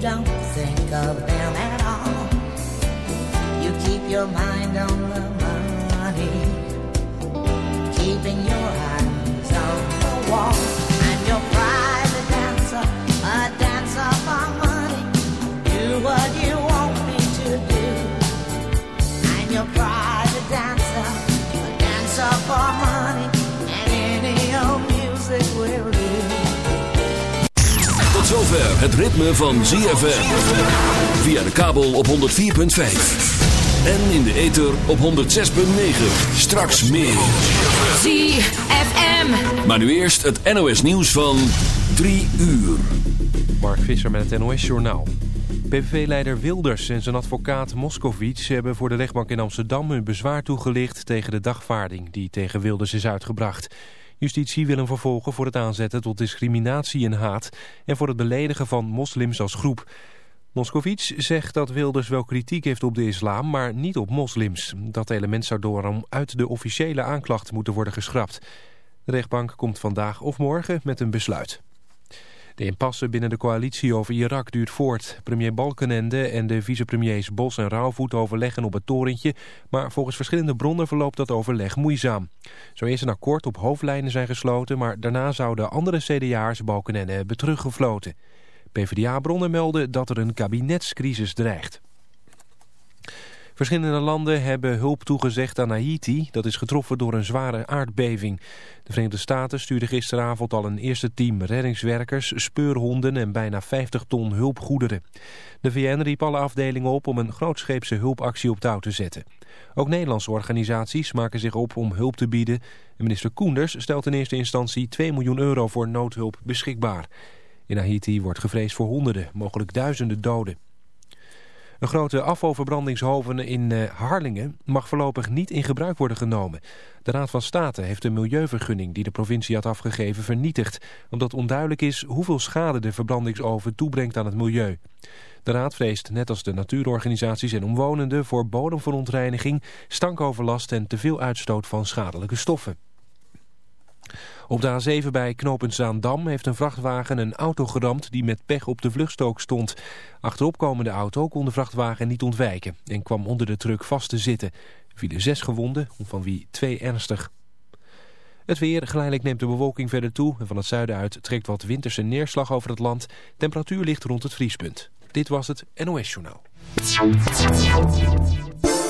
don't think of them at all. You keep your mind on the money, keeping your eyes zover het ritme van ZFM. Via de kabel op 104.5. En in de ether op 106.9. Straks meer. ZFM. Maar nu eerst het NOS nieuws van 3 uur. Mark Visser met het NOS-journaal. PVV-leider Wilders en zijn advocaat Moscovic hebben voor de rechtbank in Amsterdam hun bezwaar toegelicht tegen de dagvaarding die tegen Wilders is uitgebracht. Justitie wil hem vervolgen voor het aanzetten tot discriminatie en haat en voor het beledigen van moslims als groep. Moscovic zegt dat Wilders wel kritiek heeft op de islam, maar niet op moslims. Dat element zou daarom uit de officiële aanklacht moeten worden geschrapt. De rechtbank komt vandaag of morgen met een besluit. De impasse binnen de coalitie over Irak duurt voort. Premier Balkenende en de vicepremiers Bos en Rauwvoet overleggen op het torentje... maar volgens verschillende bronnen verloopt dat overleg moeizaam. Zo is een akkoord op hoofdlijnen zijn gesloten... maar daarna zouden andere CDA'ers Balkenende hebben teruggefloten. PvdA-bronnen melden dat er een kabinetscrisis dreigt. Verschillende landen hebben hulp toegezegd aan Haiti. Dat is getroffen door een zware aardbeving. De Verenigde Staten stuurden gisteravond al een eerste team reddingswerkers, speurhonden en bijna 50 ton hulpgoederen. De VN riep alle afdelingen op om een grootscheepse hulpactie op touw te zetten. Ook Nederlandse organisaties maken zich op om hulp te bieden. En minister Koenders stelt in eerste instantie 2 miljoen euro voor noodhulp beschikbaar. In Haiti wordt gevreesd voor honderden, mogelijk duizenden doden. Een grote afvalverbrandingshoven in eh, Harlingen mag voorlopig niet in gebruik worden genomen. De Raad van State heeft de milieuvergunning die de provincie had afgegeven vernietigd, omdat onduidelijk is hoeveel schade de verbrandingsoven toebrengt aan het milieu. De Raad vreest, net als de natuurorganisaties en omwonenden, voor bodemverontreiniging, stankoverlast en teveel uitstoot van schadelijke stoffen. Op de A7 bij knooppunt Zaandam heeft een vrachtwagen een auto geramd die met pech op de vluchtstrook stond. Achterop komende auto kon de vrachtwagen niet ontwijken en kwam onder de truck vast te zitten. Er vielen zes gewonden, van wie twee ernstig. Het weer, geleidelijk neemt de bewolking verder toe en van het zuiden uit trekt wat winterse neerslag over het land. Temperatuur ligt rond het vriespunt. Dit was het NOS Journaal.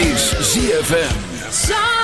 Is ZFM.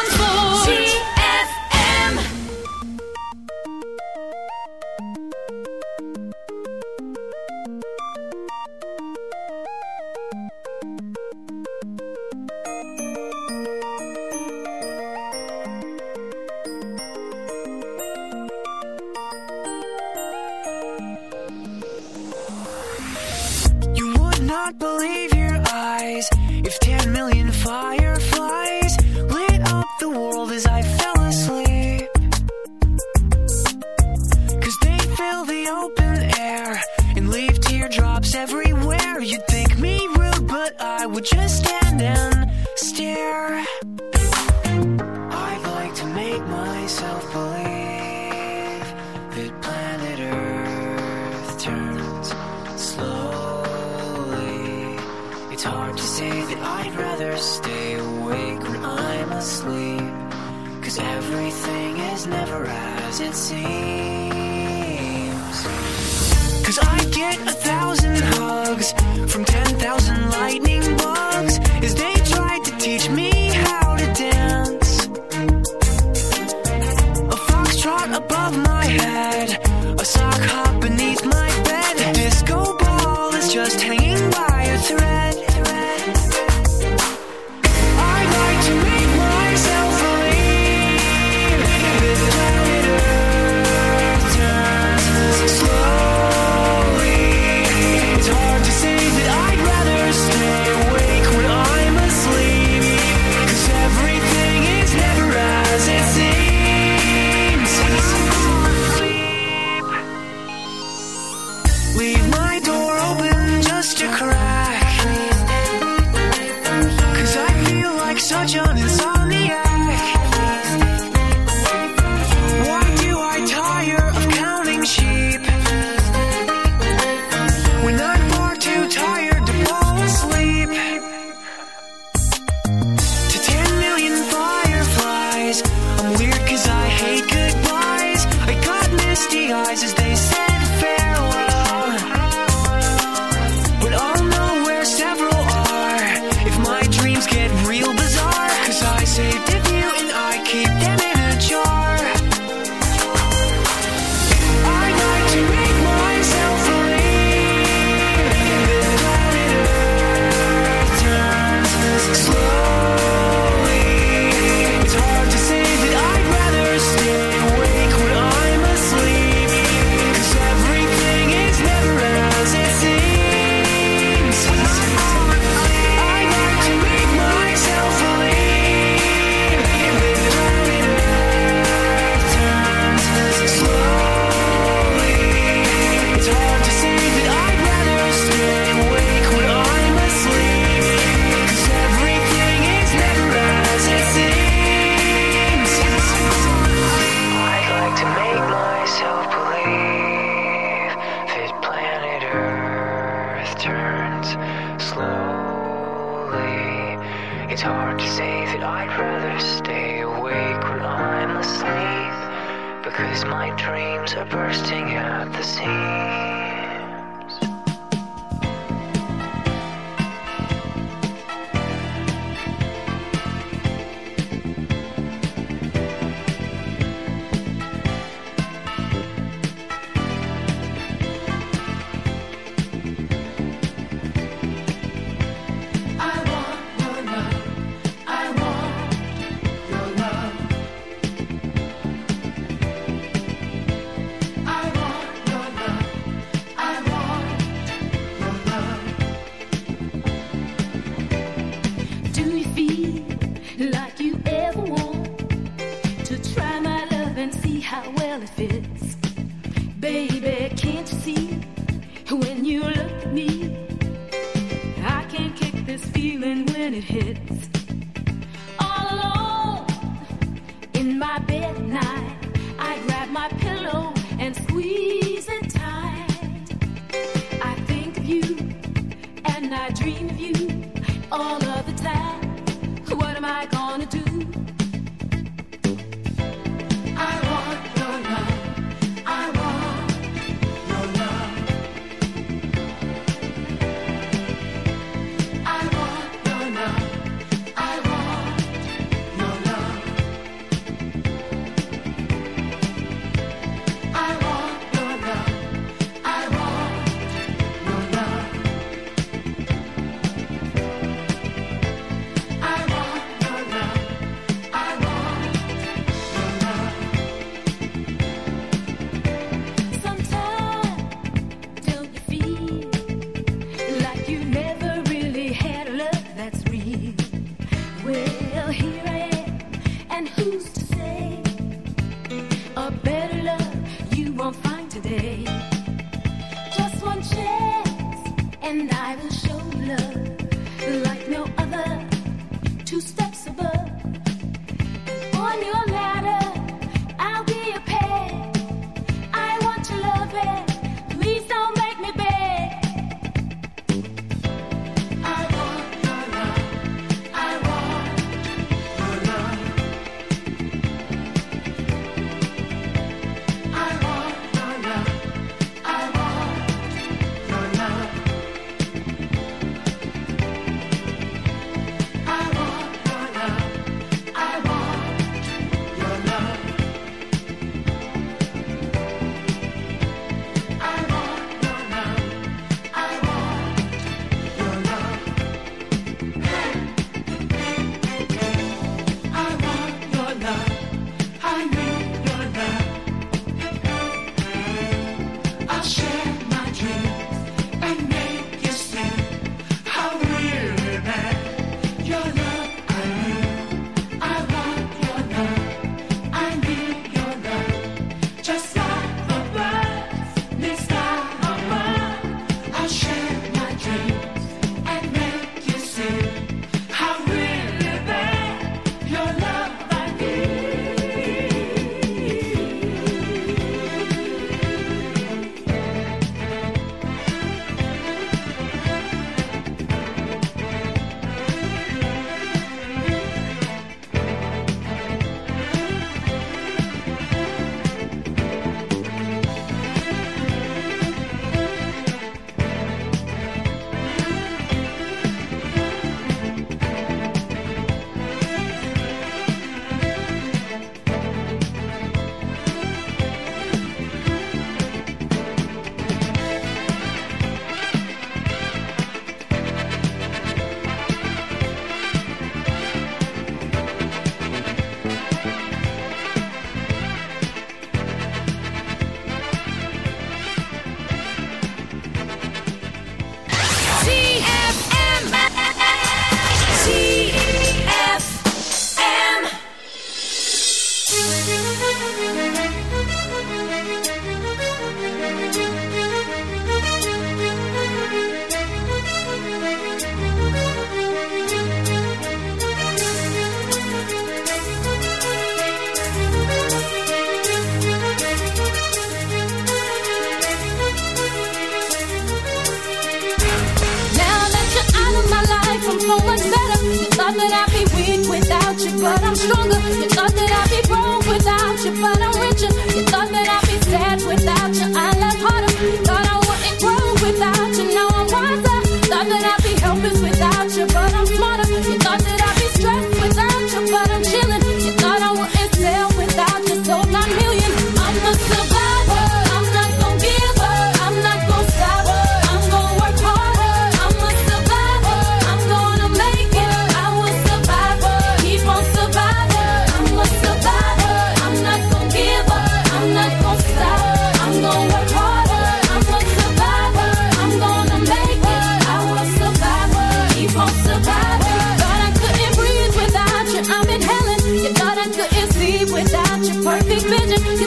Without your perfect vision.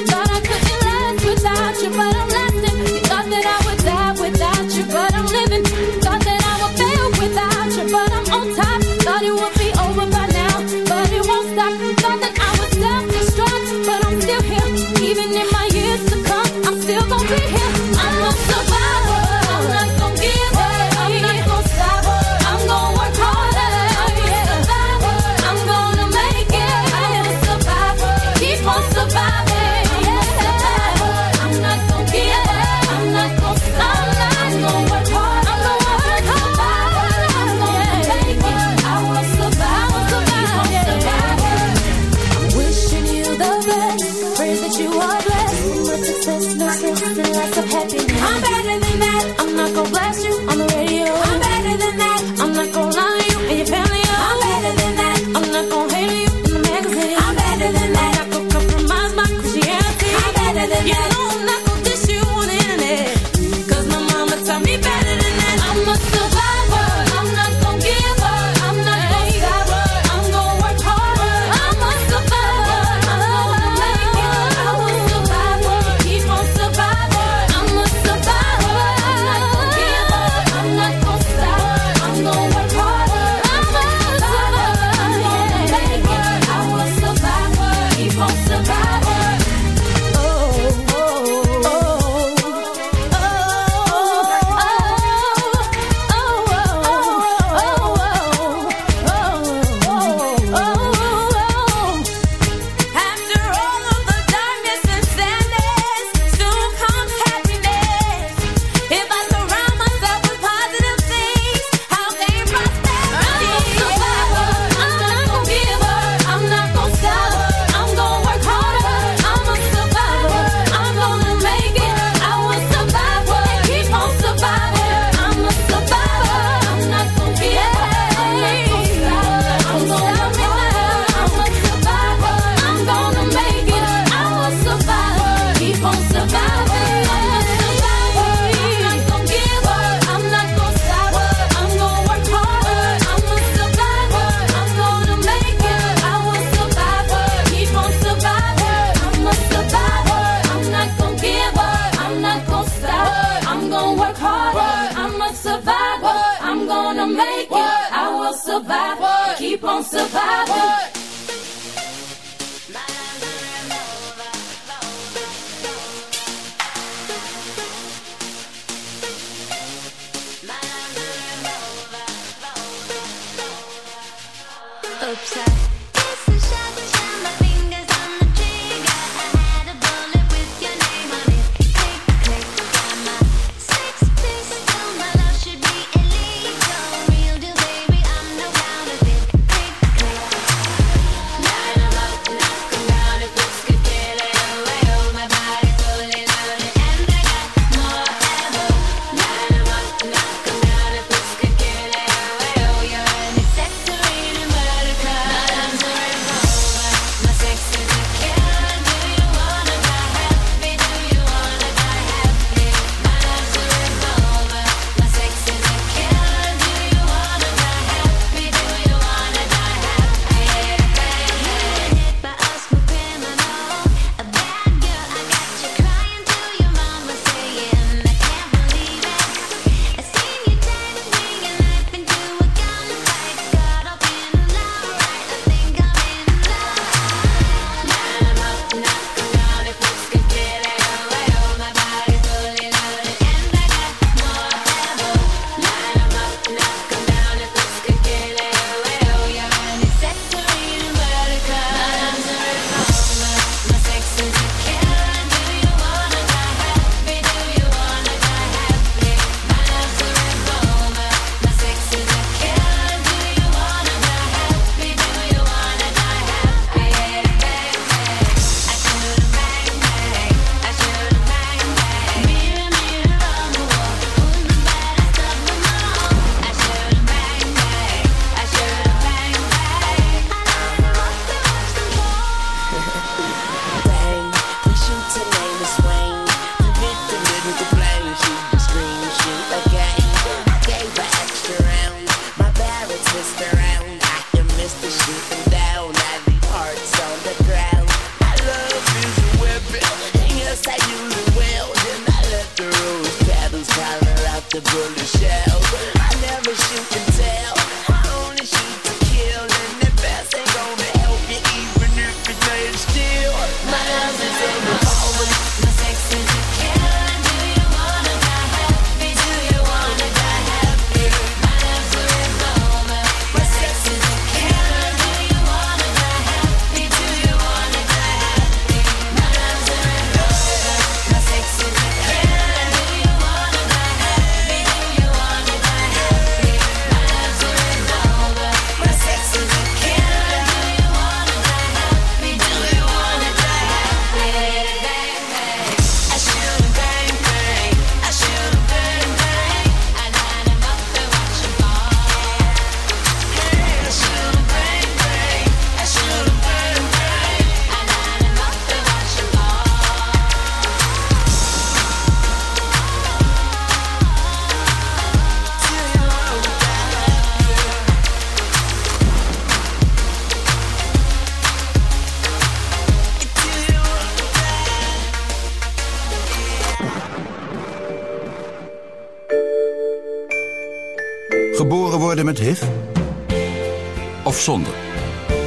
zonder.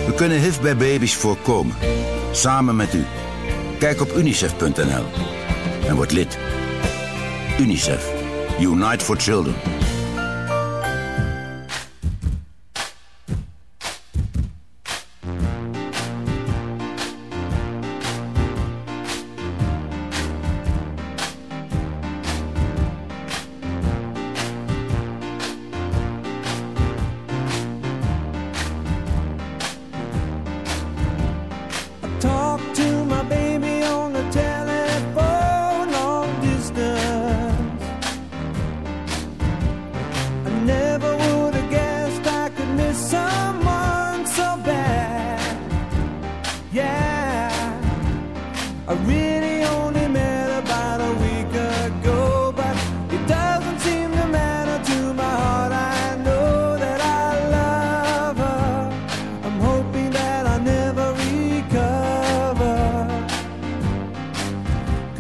We kunnen HIV bij baby's voorkomen. Samen met u. Kijk op unicef.nl en word lid. UNICEF. Unite for Children.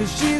Cause she's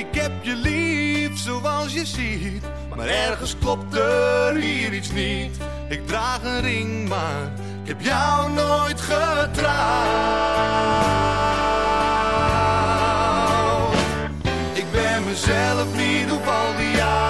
Ik heb je lief zoals je ziet, maar ergens klopt er hier iets niet. Ik draag een ring, maar ik heb jou nooit getrouwd. Ik ben mezelf niet op al die jaren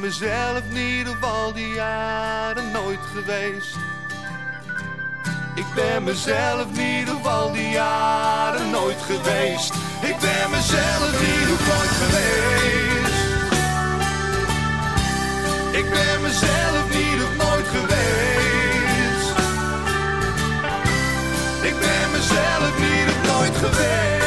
ben mezelf niet ieder al die jaren nooit geweest. Ik ben mezelf niet of al die jaren nooit geweest. Ik ben mezelf in ieder nooit geweest. Ik ben mezelf niet of nooit geweest. Ik ben mezelf niet of nooit geweest.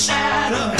shadow.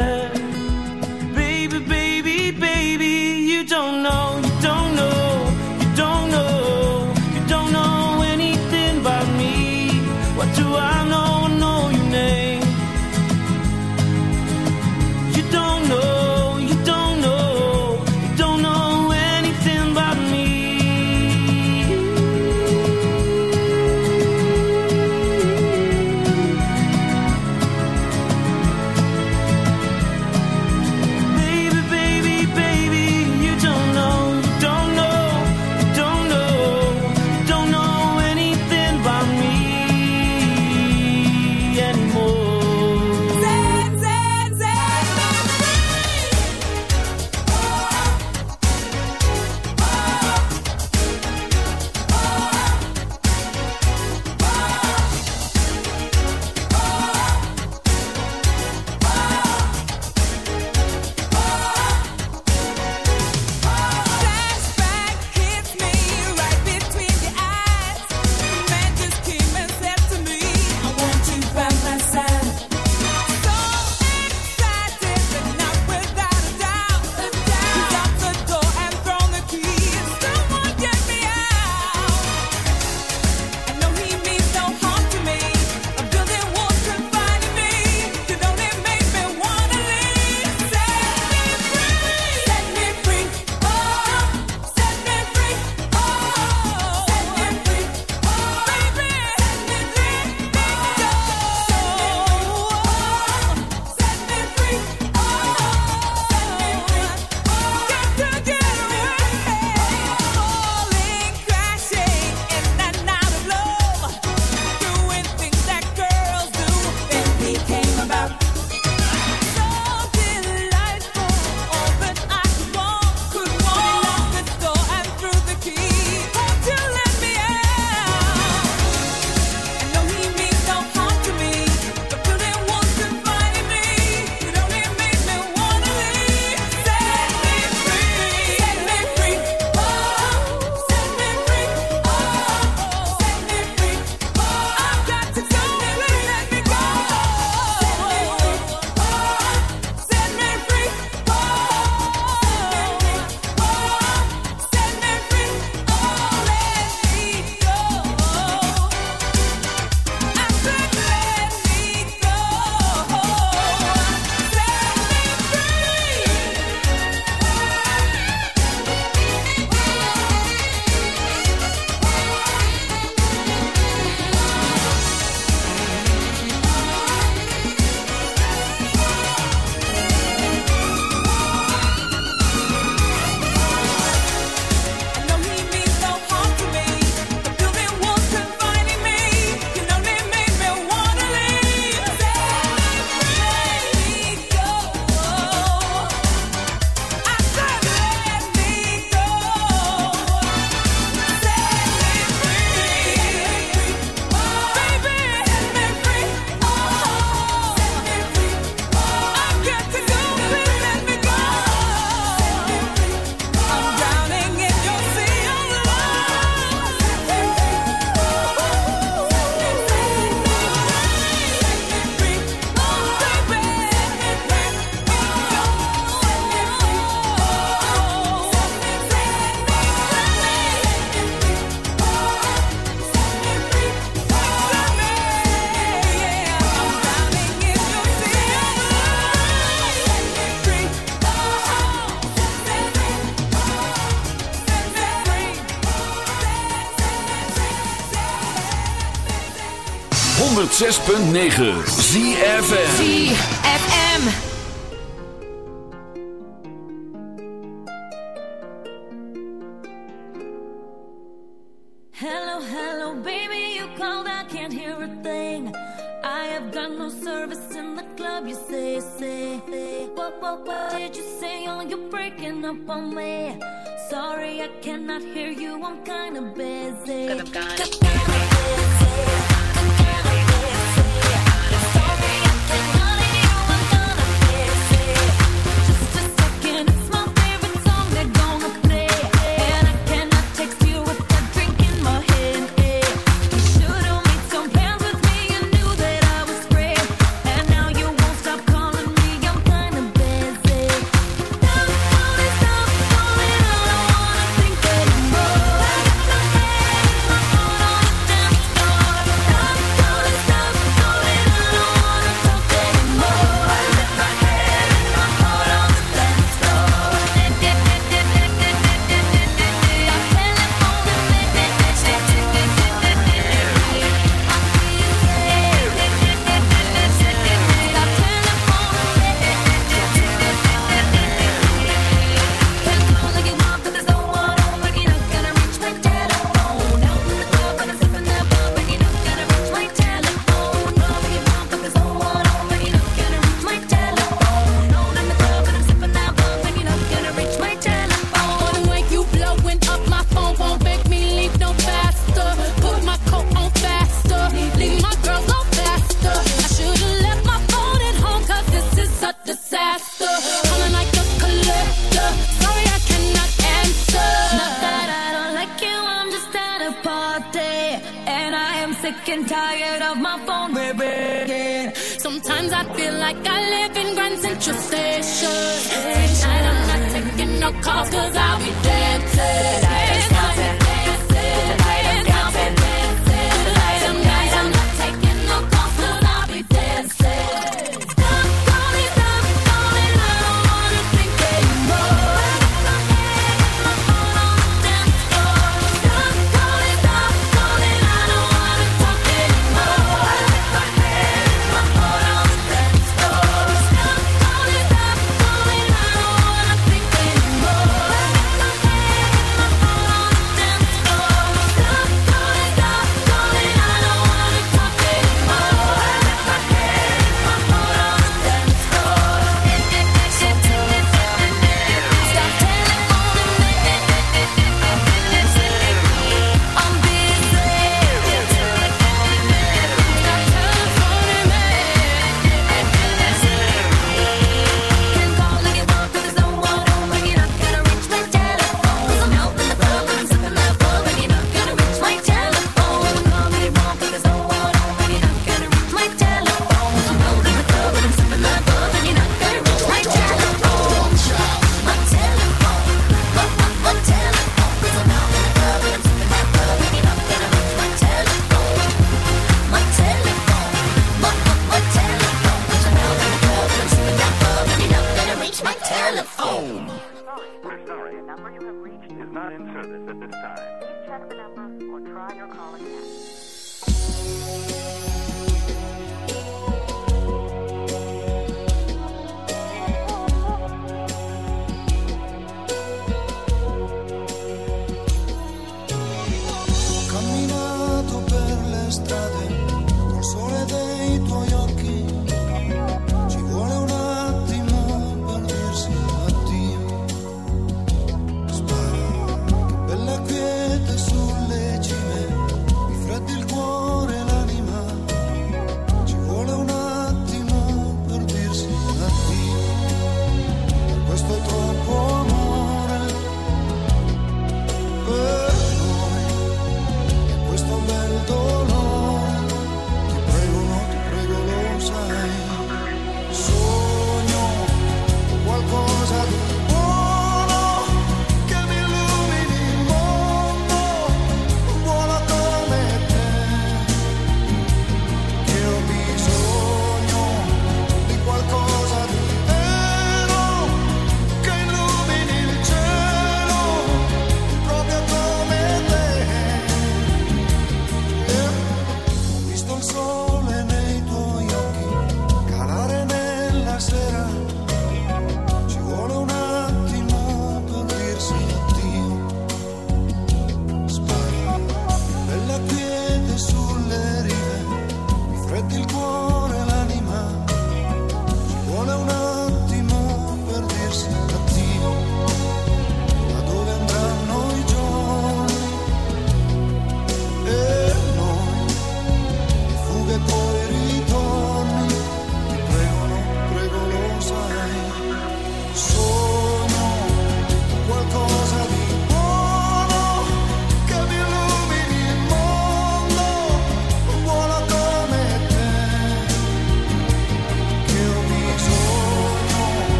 106.9 ZFM ZFM Hello, hello, baby, you called, I can't hear a thing. I have got no service in the club, you say, say. What, what, what did you say, oh, you're breaking up on me? Sorry, I cannot hear you, I'm kind of busy. Cause I'm gone.